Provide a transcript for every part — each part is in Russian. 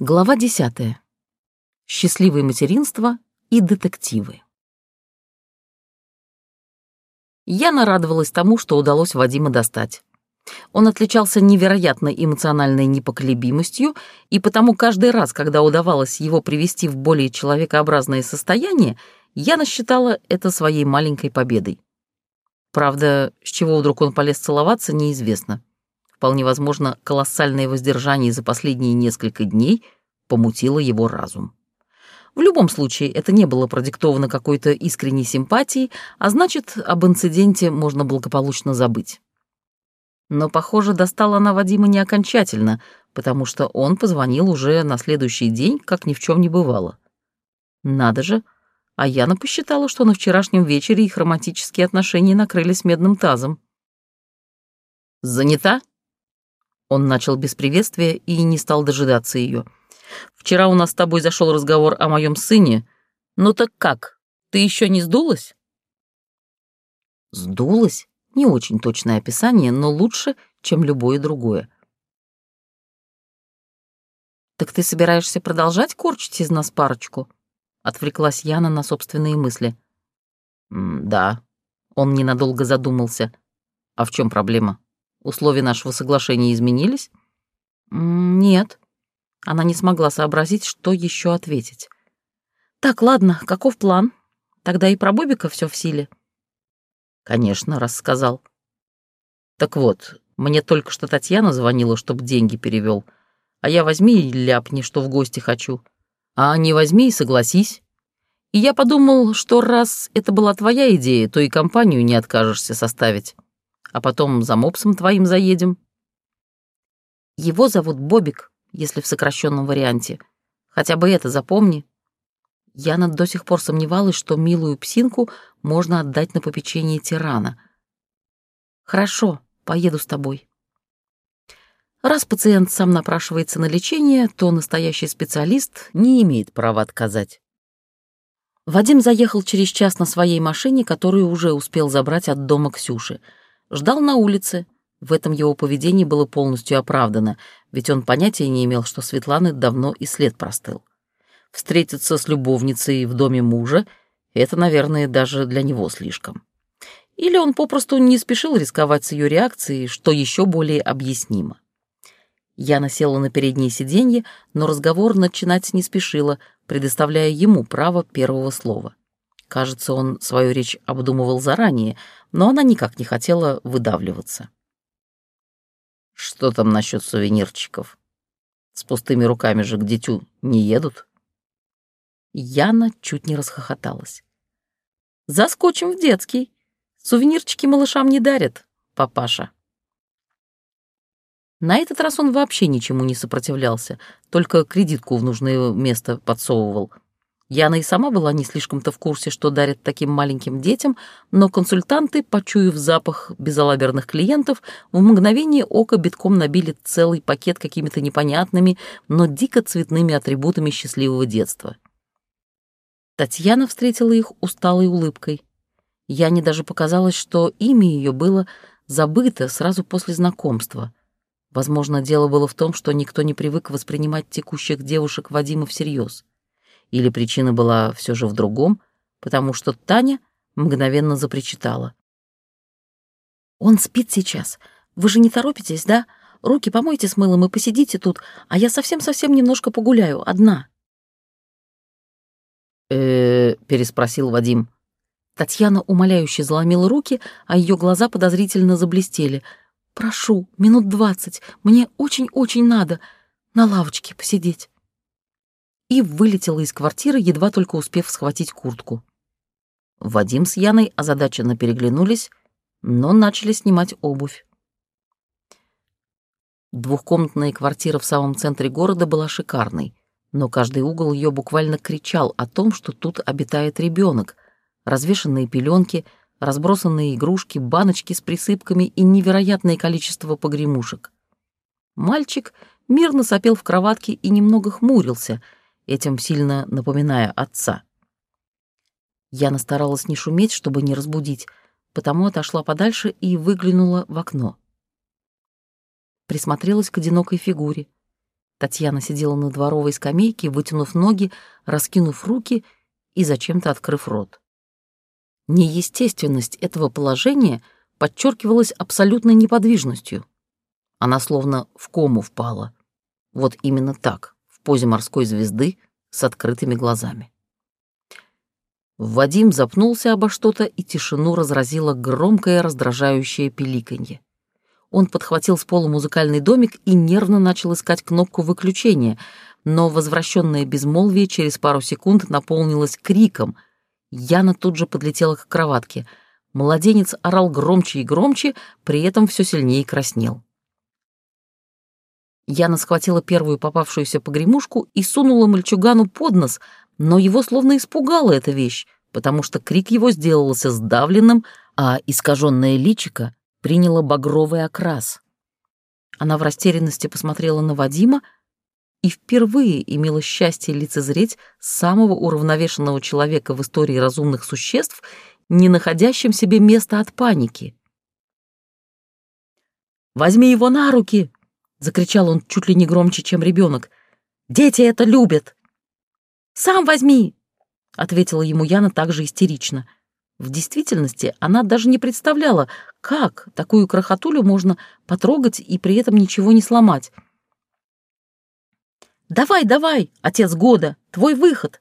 Глава 10. Счастливое материнство и детективы. Яна радовалась тому, что удалось Вадима достать. Он отличался невероятной эмоциональной непоколебимостью, и потому каждый раз, когда удавалось его привести в более человекообразное состояние, Яна считала это своей маленькой победой. Правда, с чего вдруг он полез целоваться, неизвестно. Вполне возможно, колоссальное воздержание за последние несколько дней помутило его разум. В любом случае, это не было продиктовано какой-то искренней симпатией, а значит, об инциденте можно благополучно забыть. Но, похоже, достала она Вадима не окончательно, потому что он позвонил уже на следующий день, как ни в чем не бывало. Надо же, а Яна посчитала, что на вчерашнем вечере их романтические отношения накрылись медным тазом. «Занята?» Он начал без приветствия и не стал дожидаться ее. «Вчера у нас с тобой зашел разговор о моем сыне. Ну так как, ты еще не сдулась?» «Сдулась?» Не очень точное описание, но лучше, чем любое другое. «Так ты собираешься продолжать корчить из нас парочку?» Отвлеклась Яна на собственные мысли. «Да». Он ненадолго задумался. «А в чем проблема?» Условия нашего соглашения изменились? Нет. Она не смогла сообразить, что еще ответить. Так, ладно, каков план? Тогда и про Бобика все в силе. Конечно, рассказал. Так вот, мне только что Татьяна звонила, чтобы деньги перевел. А я возьми и ляпни, что в гости хочу. А не возьми и согласись. И я подумал, что раз это была твоя идея, то и компанию не откажешься составить а потом за мопсом твоим заедем. Его зовут Бобик, если в сокращенном варианте. Хотя бы это запомни. Яна до сих пор сомневалась, что милую псинку можно отдать на попечение тирана. Хорошо, поеду с тобой. Раз пациент сам напрашивается на лечение, то настоящий специалист не имеет права отказать. Вадим заехал через час на своей машине, которую уже успел забрать от дома Ксюши — Ждал на улице. В этом его поведении было полностью оправдано, ведь он понятия не имел, что Светланы давно и след простыл. Встретиться с любовницей в доме мужа — это, наверное, даже для него слишком. Или он попросту не спешил рисковать с ее реакцией, что еще более объяснимо. Яна села на переднее сиденье, но разговор начинать не спешила, предоставляя ему право первого слова. Кажется, он свою речь обдумывал заранее, но она никак не хотела выдавливаться. «Что там насчет сувенирчиков? С пустыми руками же к дитю не едут?» Яна чуть не расхохоталась. «Заскочим в детский. Сувенирчики малышам не дарят, папаша». На этот раз он вообще ничему не сопротивлялся, только кредитку в нужное место подсовывал — Яна и сама была не слишком-то в курсе, что дарят таким маленьким детям, но консультанты, почуяв запах безалаберных клиентов, в мгновение ока битком набили целый пакет какими-то непонятными, но дико цветными атрибутами счастливого детства. Татьяна встретила их усталой улыбкой. Яне даже показалось, что имя ее было забыто сразу после знакомства. Возможно, дело было в том, что никто не привык воспринимать текущих девушек Вадима всерьез. Или причина была все же в другом, потому что Таня мгновенно запричитала. «Он спит сейчас. Вы же не торопитесь, да? Руки помойте с мылом и посидите тут, а я совсем-совсем немножко погуляю, одна». «Э-э-э», переспросил Вадим. Татьяна умоляюще заломила руки, а ее глаза подозрительно заблестели. «Прошу, минут двадцать, мне очень-очень надо на лавочке посидеть» и вылетела из квартиры, едва только успев схватить куртку. Вадим с Яной озадаченно переглянулись, но начали снимать обувь. Двухкомнатная квартира в самом центре города была шикарной, но каждый угол ее буквально кричал о том, что тут обитает ребенок. Развешанные пеленки, разбросанные игрушки, баночки с присыпками и невероятное количество погремушек. Мальчик мирно сопел в кроватке и немного хмурился — этим сильно напоминая отца. Яна старалась не шуметь, чтобы не разбудить, потому отошла подальше и выглянула в окно. Присмотрелась к одинокой фигуре. Татьяна сидела на дворовой скамейке, вытянув ноги, раскинув руки и зачем-то открыв рот. Неестественность этого положения подчеркивалась абсолютной неподвижностью. Она словно в кому впала. Вот именно так, позе морской звезды с открытыми глазами. Вадим запнулся обо что-то, и тишину разразило громкое раздражающее пиликанье. Он подхватил с пола музыкальный домик и нервно начал искать кнопку выключения, но возвращенное безмолвие через пару секунд наполнилось криком. Яна тут же подлетела к кроватке. Младенец орал громче и громче, при этом все сильнее краснел. Яна схватила первую попавшуюся погремушку и сунула мальчугану под нос, но его словно испугала эта вещь, потому что крик его сделался сдавленным, а искаженное личико приняло багровый окрас. Она в растерянности посмотрела на Вадима и впервые имела счастье лицезреть самого уравновешенного человека в истории разумных существ, не находящим себе места от паники. «Возьми его на руки!» — закричал он чуть ли не громче, чем ребенок. «Дети это любят!» «Сам возьми!» — ответила ему Яна также истерично. В действительности она даже не представляла, как такую крохотулю можно потрогать и при этом ничего не сломать. «Давай, давай, отец года, твой выход!»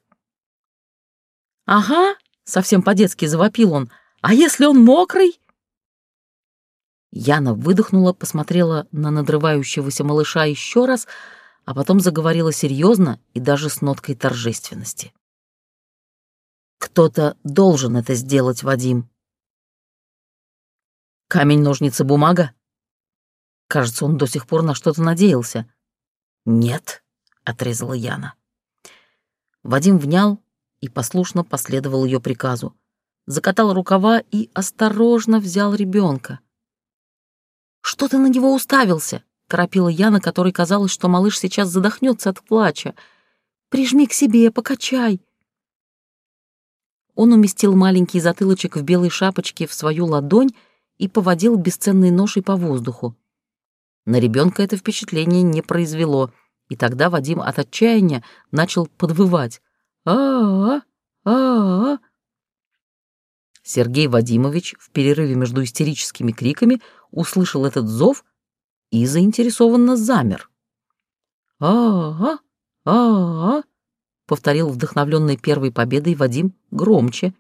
«Ага», — совсем по-детски завопил он, «а если он мокрый?» Яна выдохнула, посмотрела на надрывающегося малыша еще раз, а потом заговорила серьезно и даже с ноткой торжественности. «Кто-то должен это сделать, Вадим». «Камень, ножницы, бумага?» Кажется, он до сих пор на что-то надеялся. «Нет», — отрезала Яна. Вадим внял и послушно последовал ее приказу. Закатал рукава и осторожно взял ребенка. «Что ты на него уставился?» — торопила Яна, которой казалось, что малыш сейчас задохнется от плача. «Прижми к себе, покачай». Он уместил маленький затылочек в белой шапочке в свою ладонь и поводил бесценной ношей по воздуху. На ребенка это впечатление не произвело, и тогда Вадим от отчаяния начал подвывать. а а а а Сергей Вадимович в перерыве между истерическими криками услышал этот зов и заинтересованно замер. «А-а, а-а», повторил вдохновленный первой победой Вадим громче,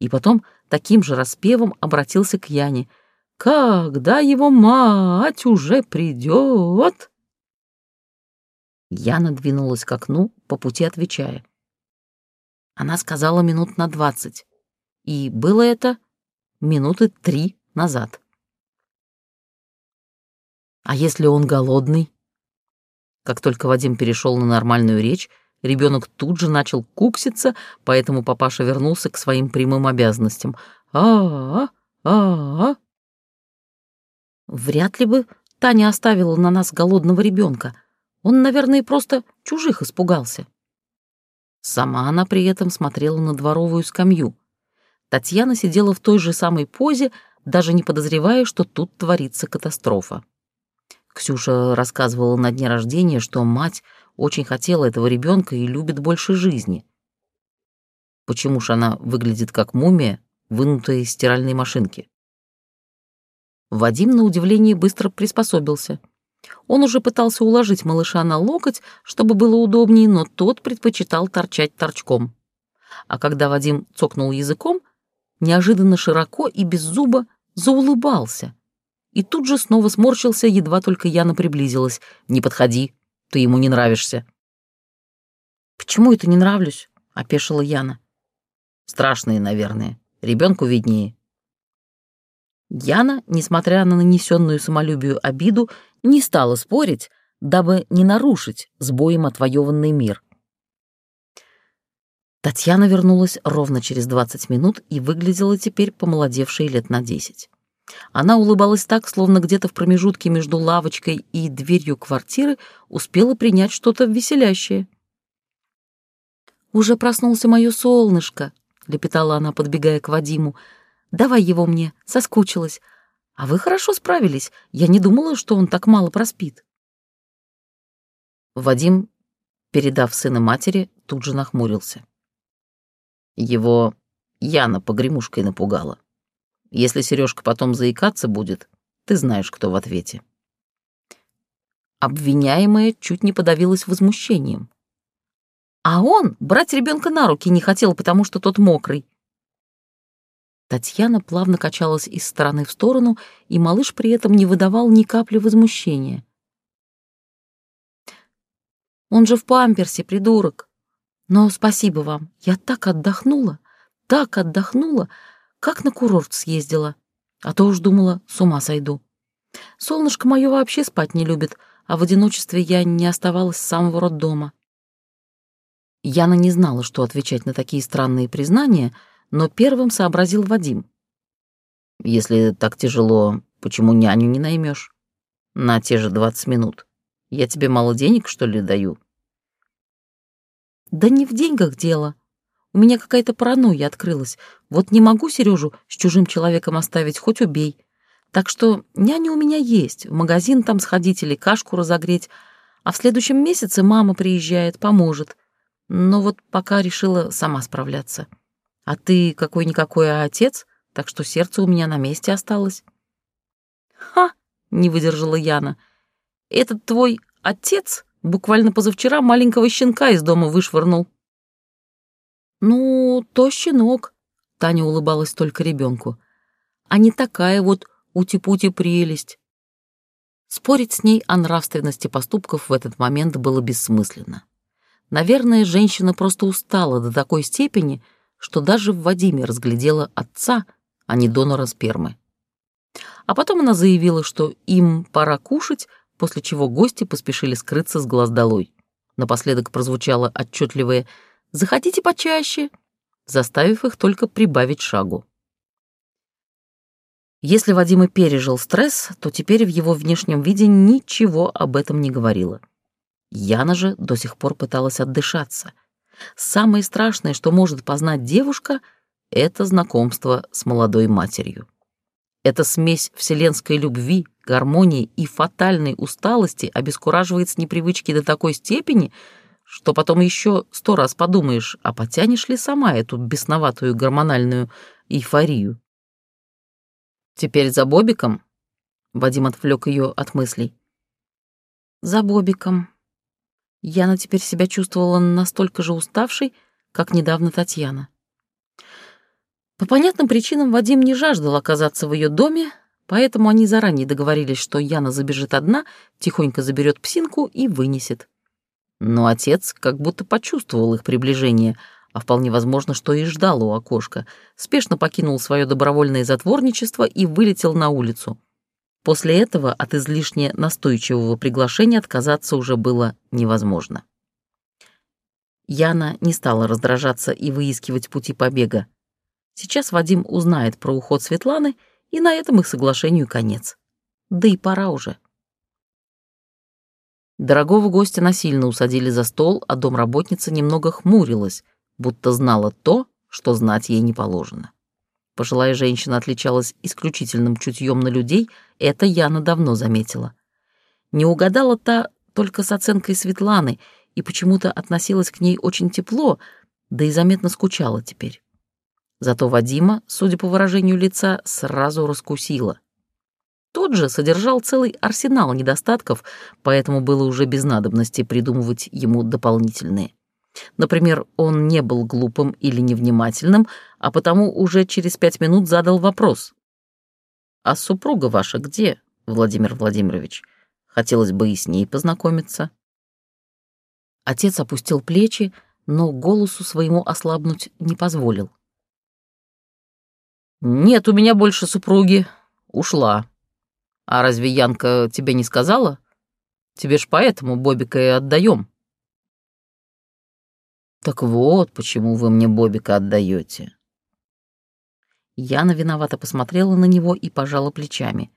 и потом таким же распевом обратился к Яне. «Когда его мать уже придет?» Яна двинулась к окну, по пути отвечая. Она сказала минут на двадцать, и было это минуты три назад. А если он голодный? Как только Вадим перешел на нормальную речь, ребенок тут же начал кукситься, поэтому папаша вернулся к своим прямым обязанностям. а а а а Вряд ли бы Таня оставила на нас голодного ребенка. Он, наверное, просто чужих испугался. Сама она при этом смотрела на дворовую скамью. Татьяна сидела в той же самой позе, даже не подозревая, что тут творится катастрофа. Ксюша рассказывала на дне рождения, что мать очень хотела этого ребенка и любит больше жизни. Почему ж она выглядит как мумия, вынутая из стиральной машинки? Вадим, на удивление, быстро приспособился. Он уже пытался уложить малыша на локоть, чтобы было удобнее, но тот предпочитал торчать торчком. А когда Вадим цокнул языком, неожиданно широко и без зуба заулыбался — и тут же снова сморщился, едва только Яна приблизилась. «Не подходи, ты ему не нравишься». «Почему это не нравлюсь?» — опешила Яна. «Страшные, наверное. Ребенку виднее». Яна, несмотря на нанесенную самолюбию обиду, не стала спорить, дабы не нарушить с боем отвоеванный мир. Татьяна вернулась ровно через 20 минут и выглядела теперь помолодевшей лет на 10. Она улыбалась так, словно где-то в промежутке между лавочкой и дверью квартиры успела принять что-то веселящее. «Уже проснулся мое солнышко», — лепетала она, подбегая к Вадиму. «Давай его мне, соскучилась. А вы хорошо справились. Я не думала, что он так мало проспит». Вадим, передав сына матери, тут же нахмурился. Его Яна погремушкой напугала. Если Сережка потом заикаться будет, ты знаешь, кто в ответе. Обвиняемая чуть не подавилась возмущением. А он брать ребенка на руки не хотел, потому что тот мокрый. Татьяна плавно качалась из стороны в сторону, и малыш при этом не выдавал ни капли возмущения. «Он же в памперсе, придурок. Но спасибо вам, я так отдохнула, так отдохнула, как на курорт съездила. А то уж думала, с ума сойду. Солнышко мое вообще спать не любит, а в одиночестве я не оставалась с самого роддома. Яна не знала, что отвечать на такие странные признания, но первым сообразил Вадим. «Если так тяжело, почему няню не наймешь? На те же двадцать минут. Я тебе мало денег, что ли, даю?» «Да не в деньгах дело. У меня какая-то паранойя открылась. Вот не могу Сережу с чужим человеком оставить, хоть убей. Так что няня у меня есть, в магазин там сходить или кашку разогреть, а в следующем месяце мама приезжает, поможет. Но вот пока решила сама справляться. А ты какой-никакой отец, так что сердце у меня на месте осталось. «Ха!» — не выдержала Яна. «Этот твой отец буквально позавчера маленького щенка из дома вышвырнул». «Ну, то щенок», — Таня улыбалась только ребенку. «А не такая вот ути-пути прелесть». Спорить с ней о нравственности поступков в этот момент было бессмысленно. Наверное, женщина просто устала до такой степени, что даже в Вадиме разглядела отца, а не донора спермы. А потом она заявила, что им пора кушать, после чего гости поспешили скрыться с глаз долой. Напоследок прозвучало отчетливое «Заходите почаще», заставив их только прибавить шагу. Если Вадим и пережил стресс, то теперь в его внешнем виде ничего об этом не говорило. Яна же до сих пор пыталась отдышаться. Самое страшное, что может познать девушка, это знакомство с молодой матерью. Эта смесь вселенской любви, гармонии и фатальной усталости обескураживает с непривычки до такой степени, что потом еще сто раз подумаешь, а потянешь ли сама эту бесноватую гормональную эйфорию. Теперь за Бобиком? Вадим отвлек ее от мыслей. За Бобиком, Яна теперь себя чувствовала настолько же уставшей, как недавно Татьяна. По понятным причинам Вадим не жаждал оказаться в ее доме, поэтому они заранее договорились, что Яна забежит одна, тихонько заберет псинку и вынесет. Но отец как будто почувствовал их приближение, а вполне возможно, что и ждал у окошка, спешно покинул свое добровольное затворничество и вылетел на улицу. После этого от излишне настойчивого приглашения отказаться уже было невозможно. Яна не стала раздражаться и выискивать пути побега. Сейчас Вадим узнает про уход Светланы, и на этом их соглашению конец. Да и пора уже. Дорогого гостя насильно усадили за стол, а домработница немного хмурилась, будто знала то, что знать ей не положено. Пожилая женщина отличалась исключительным чутьем на людей, это Яна давно заметила. Не угадала та только с оценкой Светланы и почему-то относилась к ней очень тепло, да и заметно скучала теперь. Зато Вадима, судя по выражению лица, сразу раскусила. Тот же содержал целый арсенал недостатков, поэтому было уже без надобности придумывать ему дополнительные. Например, он не был глупым или невнимательным, а потому уже через пять минут задал вопрос. «А супруга ваша где, Владимир Владимирович? Хотелось бы и с ней познакомиться». Отец опустил плечи, но голосу своему ослабнуть не позволил. «Нет у меня больше супруги. Ушла. А разве Янка тебе не сказала? Тебе ж поэтому Бобика и отдаем. Так вот, почему вы мне Бобика отдаете. Яна виновато посмотрела на него и пожала плечами.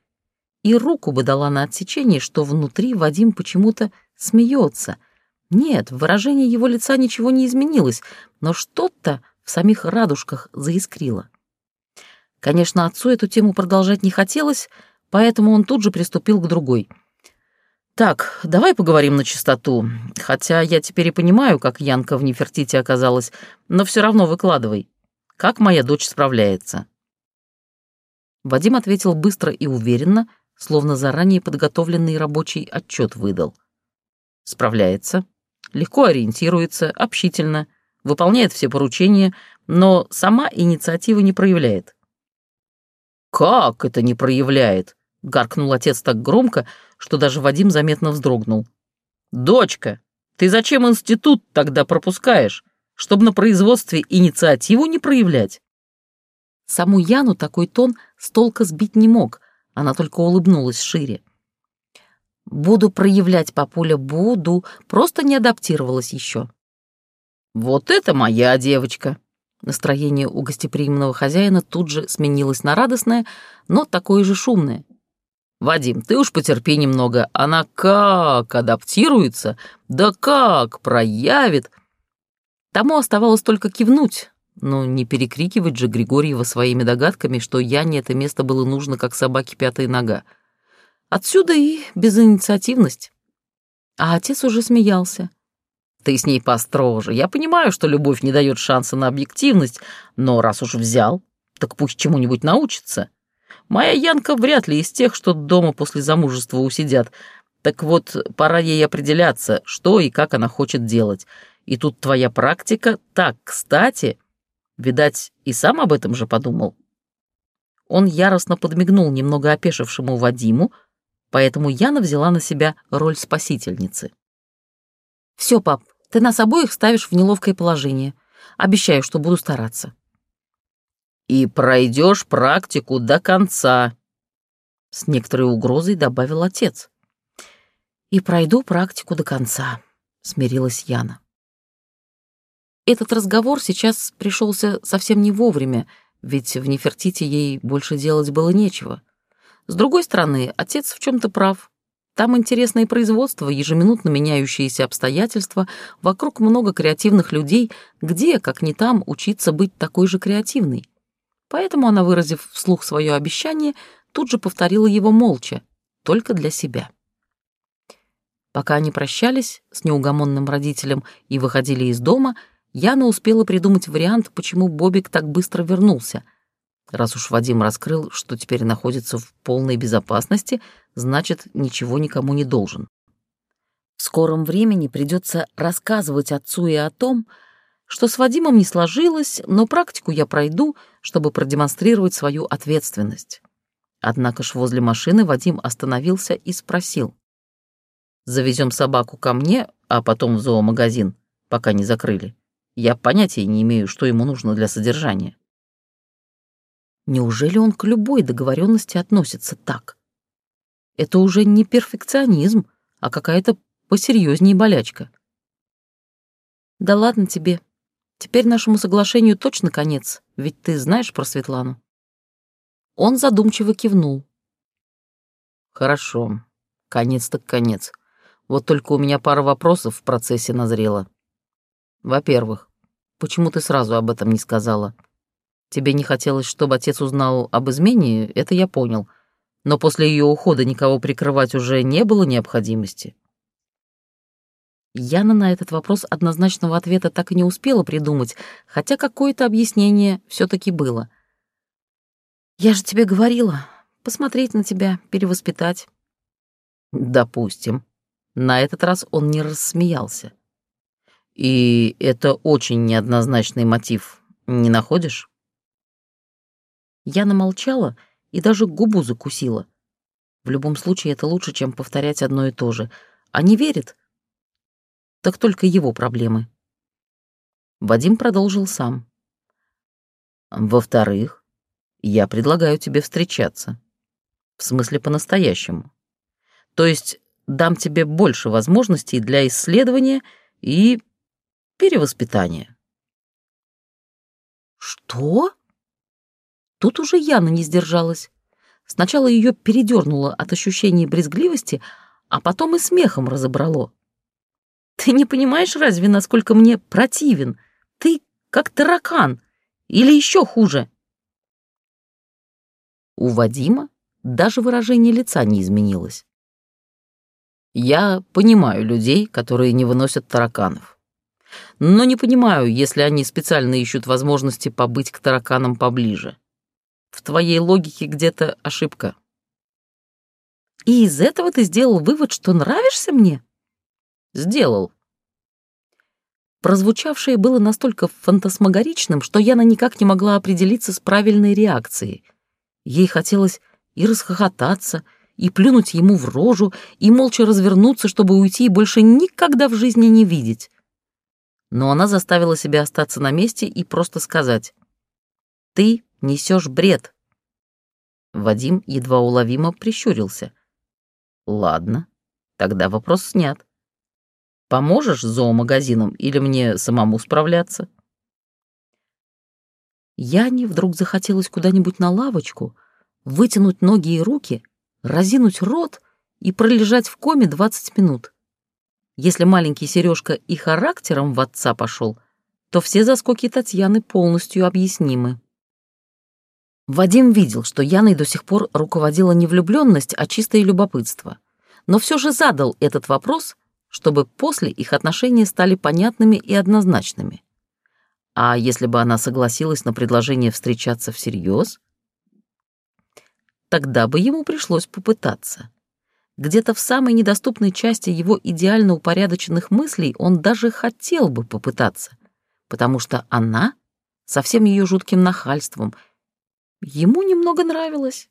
И руку бы дала на отсечение, что внутри Вадим почему-то смеется. Нет, в выражении его лица ничего не изменилось, но что-то в самих радужках заискрило. Конечно, отцу эту тему продолжать не хотелось, поэтому он тут же приступил к другой. Так, давай поговорим на чистоту. Хотя я теперь и понимаю, как Янка в Нефертите оказалась, но все равно выкладывай. Как моя дочь справляется?» Вадим ответил быстро и уверенно, словно заранее подготовленный рабочий отчет выдал. Справляется, легко ориентируется, общительно, выполняет все поручения, но сама инициативы не проявляет. «Как это не проявляет?» — гаркнул отец так громко, что даже Вадим заметно вздрогнул. «Дочка, ты зачем институт тогда пропускаешь? Чтобы на производстве инициативу не проявлять?» Саму Яну такой тон с толка сбить не мог, она только улыбнулась шире. «Буду проявлять, папуля, буду, просто не адаптировалась еще». «Вот это моя девочка!» Настроение у гостеприимного хозяина тут же сменилось на радостное, но такое же шумное. «Вадим, ты уж потерпи немного, она как адаптируется, да как проявит!» Тому оставалось только кивнуть, но не перекрикивать же Григорьева своими догадками, что Яне это место было нужно, как собаке пятая нога. Отсюда и безинициативность. А отец уже смеялся. Ты с ней построже. Я понимаю, что любовь не дает шанса на объективность, но раз уж взял, так пусть чему-нибудь научится. Моя Янка вряд ли из тех, что дома после замужества усидят. Так вот, пора ей определяться, что и как она хочет делать. И тут твоя практика так кстати. Видать, и сам об этом же подумал. Он яростно подмигнул немного опешившему Вадиму, поэтому Яна взяла на себя роль спасительницы. «Все, пап, ты нас обоих ставишь в неловкое положение. Обещаю, что буду стараться». «И пройдешь практику до конца», — с некоторой угрозой добавил отец. «И пройду практику до конца», — смирилась Яна. Этот разговор сейчас пришелся совсем не вовремя, ведь в Нефертите ей больше делать было нечего. С другой стороны, отец в чем то прав. Там интересное производство, ежеминутно меняющиеся обстоятельства, вокруг много креативных людей, где, как не там, учиться быть такой же креативной. Поэтому она, выразив вслух свое обещание, тут же повторила его молча, только для себя. Пока они прощались с неугомонным родителем и выходили из дома, Яна успела придумать вариант, почему Бобик так быстро вернулся. Раз уж Вадим раскрыл, что теперь находится в полной безопасности, значит, ничего никому не должен. В скором времени придется рассказывать отцу и о том, что с Вадимом не сложилось, но практику я пройду, чтобы продемонстрировать свою ответственность. Однако ж возле машины Вадим остановился и спросил. «Завезем собаку ко мне, а потом в зоомагазин, пока не закрыли». Я понятия не имею, что ему нужно для содержания. Неужели он к любой договоренности относится так? Это уже не перфекционизм, а какая-то посерьезнее болячка. Да ладно тебе. Теперь нашему соглашению точно конец, ведь ты знаешь про Светлану. Он задумчиво кивнул. Хорошо. Конец так конец. Вот только у меня пара вопросов в процессе назрела. Во-первых, Почему ты сразу об этом не сказала? Тебе не хотелось, чтобы отец узнал об измене, это я понял. Но после ее ухода никого прикрывать уже не было необходимости. Яна на этот вопрос однозначного ответа так и не успела придумать, хотя какое-то объяснение все таки было. «Я же тебе говорила, посмотреть на тебя, перевоспитать». «Допустим». На этот раз он не рассмеялся. И это очень неоднозначный мотив, не находишь? Я намолчала и даже губу закусила. В любом случае это лучше, чем повторять одно и то же. А не верит? Так только его проблемы. Вадим продолжил сам. Во-вторых, я предлагаю тебе встречаться. В смысле, по-настоящему. То есть дам тебе больше возможностей для исследования и перевоспитание. Что? Тут уже Яна не сдержалась. Сначала ее передернуло от ощущения брезгливости, а потом и смехом разобрало. Ты не понимаешь разве, насколько мне противен? Ты как таракан. Или еще хуже. У Вадима даже выражение лица не изменилось. Я понимаю людей, которые не выносят тараканов. Но не понимаю, если они специально ищут возможности побыть к тараканам поближе. В твоей логике где-то ошибка. И из этого ты сделал вывод, что нравишься мне? Сделал. Прозвучавшее было настолько фантасмагоричным, что Яна никак не могла определиться с правильной реакцией. Ей хотелось и расхохотаться, и плюнуть ему в рожу, и молча развернуться, чтобы уйти и больше никогда в жизни не видеть. Но она заставила себя остаться на месте и просто сказать «Ты несешь бред». Вадим едва уловимо прищурился. «Ладно, тогда вопрос снят. Поможешь с зоомагазином или мне самому справляться?» Яне вдруг захотелось куда-нибудь на лавочку, вытянуть ноги и руки разинуть рот и пролежать в коме 20 минут. Если маленький Сережка и характером в отца пошел, то все заскоки Татьяны полностью объяснимы. Вадим видел, что Яной до сих пор руководила не влюбленность, а чистое любопытство. Но все же задал этот вопрос, чтобы после их отношения стали понятными и однозначными. А если бы она согласилась на предложение встречаться всерьез, тогда бы ему пришлось попытаться. Где-то в самой недоступной части его идеально упорядоченных мыслей он даже хотел бы попытаться, потому что она, со всем ее жутким нахальством, ему немного нравилась.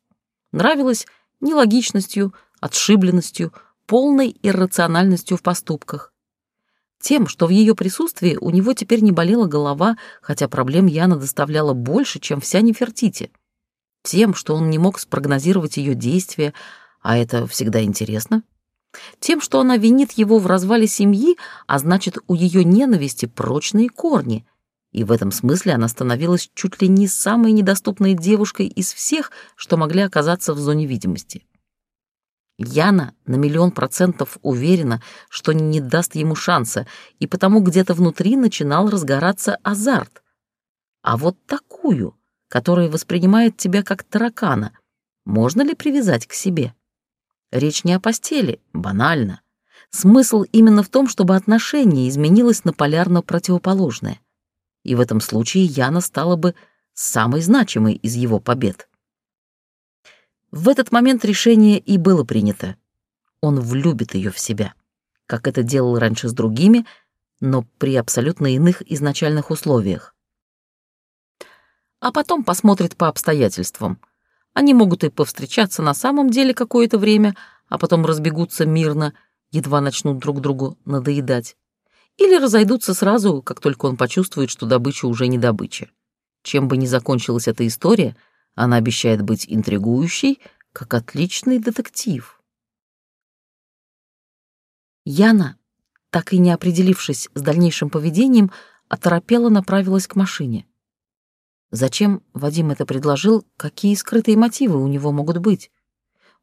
Нравилась нелогичностью, отшибленностью, полной иррациональностью в поступках. Тем, что в ее присутствии у него теперь не болела голова, хотя проблем Яна доставляла больше, чем вся Нефертити — тем, что он не мог спрогнозировать ее действия, а это всегда интересно, тем, что она винит его в развале семьи, а значит, у ее ненависти прочные корни, и в этом смысле она становилась чуть ли не самой недоступной девушкой из всех, что могли оказаться в зоне видимости. Яна на миллион процентов уверена, что не даст ему шанса, и потому где-то внутри начинал разгораться азарт. А вот такую, который воспринимает тебя как таракана, можно ли привязать к себе? Речь не о постели, банально. Смысл именно в том, чтобы отношение изменилось на полярно противоположное. И в этом случае Яна стала бы самой значимой из его побед. В этот момент решение и было принято. Он влюбит ее в себя, как это делал раньше с другими, но при абсолютно иных изначальных условиях а потом посмотрит по обстоятельствам. Они могут и повстречаться на самом деле какое-то время, а потом разбегутся мирно, едва начнут друг другу надоедать. Или разойдутся сразу, как только он почувствует, что добыча уже не добыча. Чем бы ни закончилась эта история, она обещает быть интригующей, как отличный детектив. Яна, так и не определившись с дальнейшим поведением, оторопела направилась к машине. Зачем Вадим это предложил, какие скрытые мотивы у него могут быть?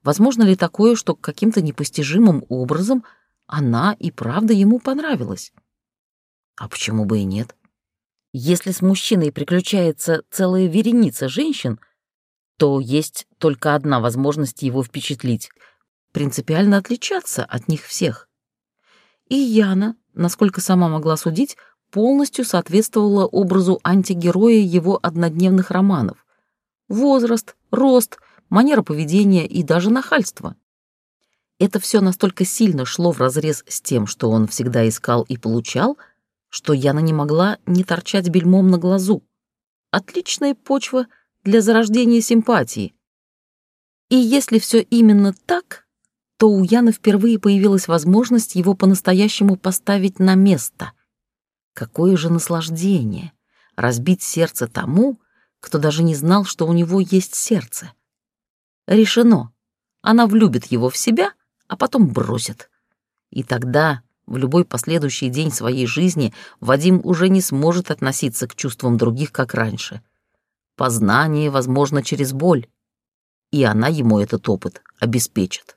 Возможно ли такое, что каким-то непостижимым образом она и правда ему понравилась? А почему бы и нет? Если с мужчиной приключается целая вереница женщин, то есть только одна возможность его впечатлить — принципиально отличаться от них всех. И Яна, насколько сама могла судить, полностью соответствовала образу антигероя его однодневных романов. Возраст, рост, манера поведения и даже нахальство. Это все настолько сильно шло вразрез с тем, что он всегда искал и получал, что Яна не могла не торчать бельмом на глазу. Отличная почва для зарождения симпатии. И если все именно так, то у Яны впервые появилась возможность его по-настоящему поставить на место — Какое же наслаждение разбить сердце тому, кто даже не знал, что у него есть сердце. Решено. Она влюбит его в себя, а потом бросит. И тогда, в любой последующий день своей жизни, Вадим уже не сможет относиться к чувствам других, как раньше. Познание возможно через боль, и она ему этот опыт обеспечит.